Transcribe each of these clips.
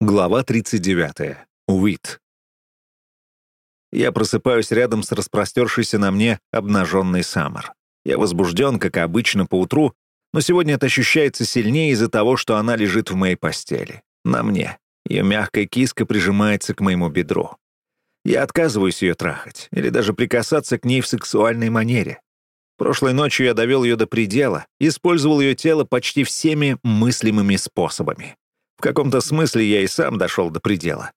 Глава 39. Уит. Я просыпаюсь рядом с распростершейся на мне обнаженной Саммер. Я возбужден, как обычно, по утру, но сегодня это ощущается сильнее из-за того, что она лежит в моей постели. На мне. Ее мягкая киска прижимается к моему бедру. Я отказываюсь ее трахать или даже прикасаться к ней в сексуальной манере. Прошлой ночью я довел ее до предела, использовал ее тело почти всеми мыслимыми способами. В каком-то смысле я и сам дошел до предела.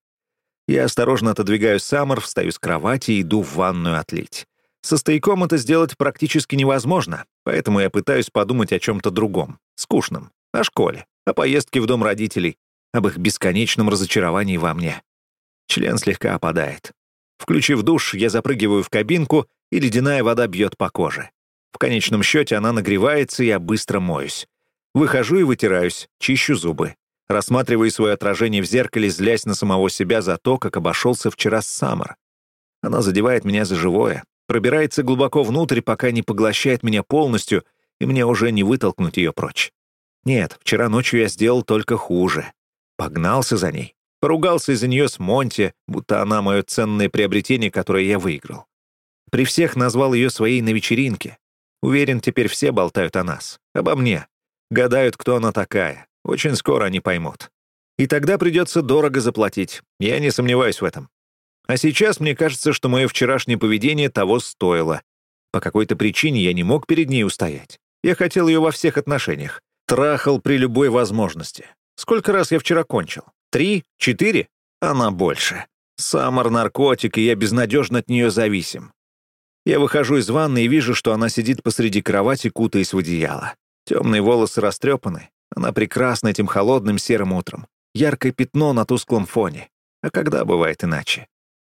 Я осторожно отодвигаю Саммер, встаю с кровати и иду в ванную отлить. Со стояком это сделать практически невозможно, поэтому я пытаюсь подумать о чем-то другом, скучном, о школе, о поездке в дом родителей, об их бесконечном разочаровании во мне. Член слегка опадает. Включив душ, я запрыгиваю в кабинку, и ледяная вода бьет по коже. В конечном счете она нагревается, и я быстро моюсь. Выхожу и вытираюсь, чищу зубы. Рассматриваю свое отражение в зеркале, злясь на самого себя за то, как обошелся вчера Саммер. Она задевает меня за живое, пробирается глубоко внутрь, пока не поглощает меня полностью, и мне уже не вытолкнуть ее прочь. Нет, вчера ночью я сделал только хуже. Погнался за ней. Поругался из-за нее с Монти, будто она мое ценное приобретение, которое я выиграл. При всех назвал ее своей на вечеринке. Уверен, теперь все болтают о нас, обо мне. Гадают, кто она такая. Очень скоро они поймут. И тогда придется дорого заплатить. Я не сомневаюсь в этом. А сейчас мне кажется, что мое вчерашнее поведение того стоило. По какой-то причине я не мог перед ней устоять. Я хотел ее во всех отношениях. Трахал при любой возможности. Сколько раз я вчера кончил? Три? Четыре? Она больше. Самар наркотик, и я безнадежно от нее зависим. Я выхожу из ванны и вижу, что она сидит посреди кровати, кутаясь в одеяло. Темные волосы растрепаны, она прекрасна этим холодным серым утром. Яркое пятно на тусклом фоне. А когда бывает иначе?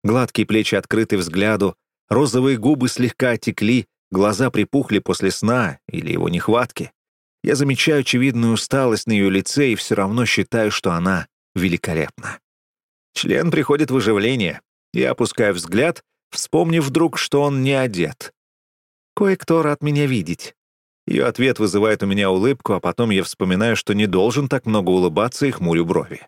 Гладкие плечи открыты взгляду, розовые губы слегка отекли, глаза припухли после сна или его нехватки. Я замечаю очевидную усталость на ее лице и все равно считаю, что она великолепна. Член приходит в оживление. Я опускаю взгляд, вспомнив вдруг, что он не одет. Кое-кто рад меня видеть. Ее ответ вызывает у меня улыбку, а потом я вспоминаю, что не должен так много улыбаться и хмурю брови.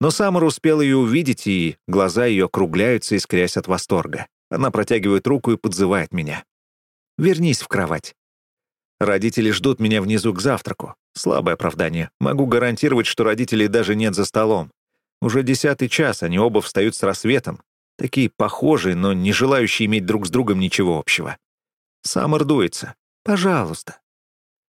Но Самар успел ее увидеть, и глаза ее округляются, искрясь от восторга. Она протягивает руку и подзывает меня. «Вернись в кровать». Родители ждут меня внизу к завтраку. Слабое оправдание. Могу гарантировать, что родителей даже нет за столом. Уже десятый час, они оба встают с рассветом. Такие похожие, но не желающие иметь друг с другом ничего общего. Самар дуется. «Пожалуйста».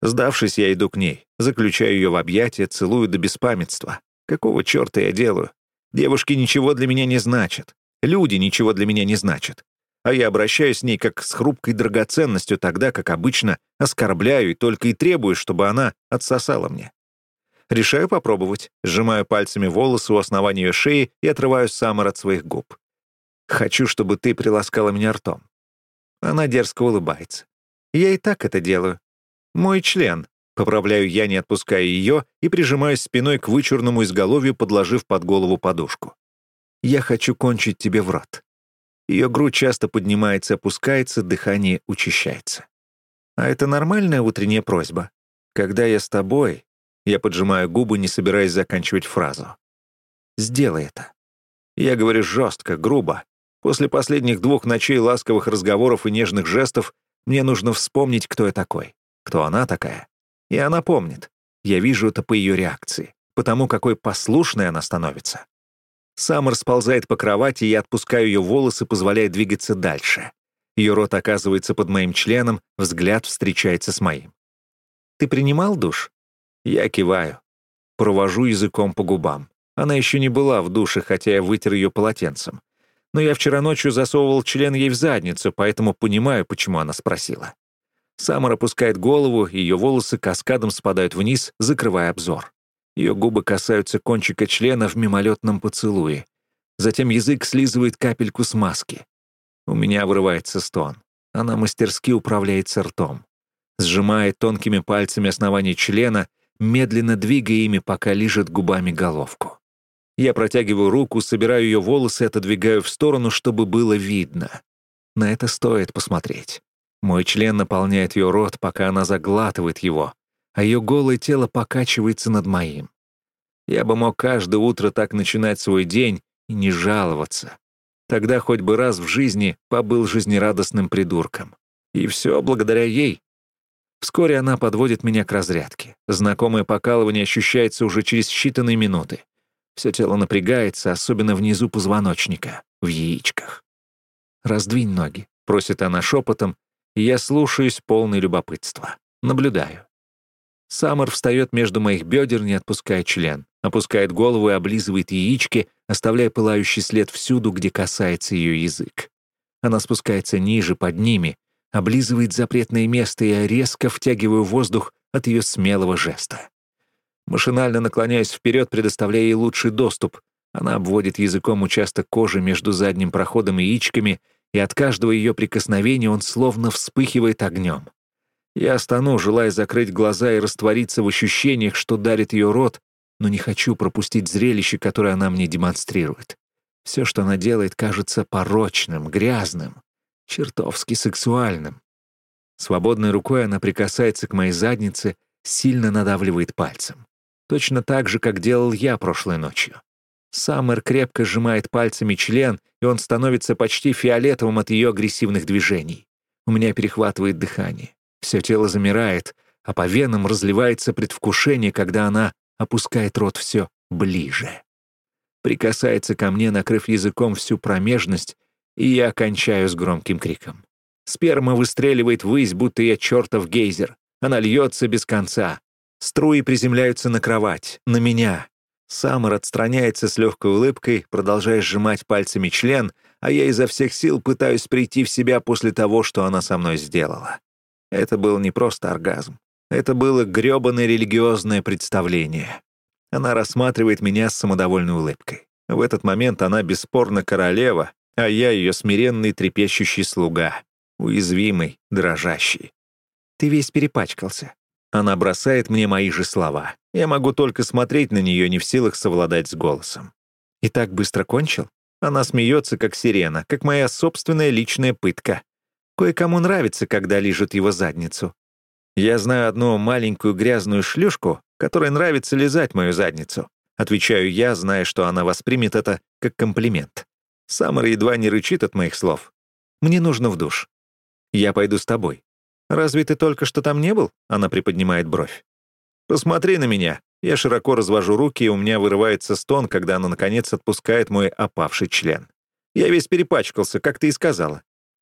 Сдавшись, я иду к ней, заключаю ее в объятия, целую до беспамятства. Какого черта я делаю? Девушки ничего для меня не значат. Люди ничего для меня не значат. А я обращаюсь с ней как с хрупкой драгоценностью тогда, как обычно, оскорбляю и только и требую, чтобы она отсосала мне. Решаю попробовать, сжимаю пальцами волосы у основания ее шеи и отрываю Саммер от своих губ. «Хочу, чтобы ты приласкала меня ртом». Она дерзко улыбается. «Я и так это делаю. «Мой член», — поправляю я, не отпуская ее, и прижимаюсь спиной к вычурному изголовью, подложив под голову подушку. «Я хочу кончить тебе в рот». Ее грудь часто поднимается, опускается, дыхание учащается. А это нормальная утренняя просьба. Когда я с тобой, я поджимаю губы, не собираясь заканчивать фразу. Сделай это. Я говорю жестко, грубо. После последних двух ночей ласковых разговоров и нежных жестов мне нужно вспомнить, кто я такой кто она такая. И она помнит. Я вижу это по ее реакции, потому какой послушной она становится. Саммер сползает по кровати, я отпускаю ее волосы, позволяя двигаться дальше. Ее рот оказывается под моим членом, взгляд встречается с моим. «Ты принимал душ?» Я киваю. Провожу языком по губам. Она еще не была в душе, хотя я вытер ее полотенцем. Но я вчера ночью засовывал член ей в задницу, поэтому понимаю, почему она спросила. Самар опускает голову, ее волосы каскадом спадают вниз, закрывая обзор. Ее губы касаются кончика члена в мимолетном поцелуе. Затем язык слизывает капельку смазки. У меня вырывается стон. Она мастерски управляется ртом. Сжимает тонкими пальцами основание члена, медленно двигая ими, пока лижет губами головку. Я протягиваю руку, собираю ее волосы и отодвигаю в сторону, чтобы было видно. На это стоит посмотреть. Мой член наполняет ее рот, пока она заглатывает его, а ее голое тело покачивается над моим. Я бы мог каждое утро так начинать свой день и не жаловаться. Тогда хоть бы раз в жизни побыл жизнерадостным придурком. И все благодаря ей. Вскоре она подводит меня к разрядке. Знакомое покалывание ощущается уже через считанные минуты. Все тело напрягается, особенно внизу позвоночника, в яичках. «Раздвинь ноги», — просит она шепотом, и я слушаюсь полный любопытства. Наблюдаю. Саммер встает между моих бедер, не отпуская член, опускает голову и облизывает яички, оставляя пылающий след всюду, где касается ее язык. Она спускается ниже, под ними, облизывает запретное место, и я резко втягиваю воздух от ее смелого жеста. Машинально наклоняюсь вперед, предоставляя ей лучший доступ. Она обводит языком участок кожи между задним проходом и яичками, и от каждого ее прикосновения он словно вспыхивает огнем. Я стану, желая закрыть глаза и раствориться в ощущениях, что дарит ее рот, но не хочу пропустить зрелище, которое она мне демонстрирует. Все, что она делает, кажется порочным, грязным, чертовски сексуальным. Свободной рукой она прикасается к моей заднице, сильно надавливает пальцем. Точно так же, как делал я прошлой ночью. Саммер крепко сжимает пальцами член, и он становится почти фиолетовым от ее агрессивных движений. У меня перехватывает дыхание. Все тело замирает, а по венам разливается предвкушение, когда она опускает рот все ближе. Прикасается ко мне, накрыв языком всю промежность, и я кончаю с громким криком. Сперма выстреливает ввысь, будто я чертов гейзер. Она льется без конца. Струи приземляются на кровать, на меня, Саммер отстраняется с легкой улыбкой, продолжая сжимать пальцами член, а я изо всех сил пытаюсь прийти в себя после того, что она со мной сделала. Это был не просто оргазм. Это было грёбаное религиозное представление. Она рассматривает меня с самодовольной улыбкой. В этот момент она бесспорно королева, а я ее смиренный трепещущий слуга, уязвимый, дрожащий. «Ты весь перепачкался», она бросает мне мои же слова. Я могу только смотреть на нее, не в силах совладать с голосом. И так быстро кончил? Она смеется, как сирена, как моя собственная личная пытка. Кое-кому нравится, когда лижут его задницу. Я знаю одну маленькую грязную шлюшку, которой нравится лизать мою задницу. Отвечаю я, зная, что она воспримет это как комплимент. Самара едва не рычит от моих слов. Мне нужно в душ. Я пойду с тобой. «Разве ты только что там не был?» — она приподнимает бровь. «Посмотри на меня». Я широко развожу руки, и у меня вырывается стон, когда она, наконец, отпускает мой опавший член. Я весь перепачкался, как ты и сказала.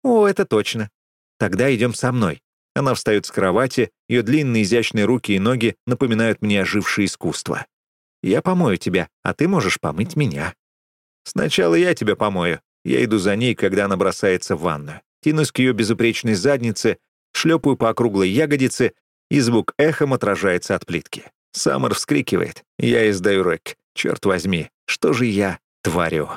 «О, это точно. Тогда идем со мной». Она встает с кровати, ее длинные изящные руки и ноги напоминают мне ожившее искусство. «Я помою тебя, а ты можешь помыть меня». «Сначала я тебя помою». Я иду за ней, когда она бросается в ванную. Тянусь к ее безупречной заднице, шлепаю по округлой ягодице, и звук эхом отражается от плитки. Саммер вскрикивает. Я издаю рэк. Черт возьми, что же я творю?